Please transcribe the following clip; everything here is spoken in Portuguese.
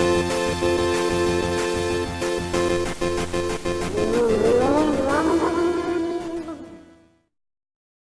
Música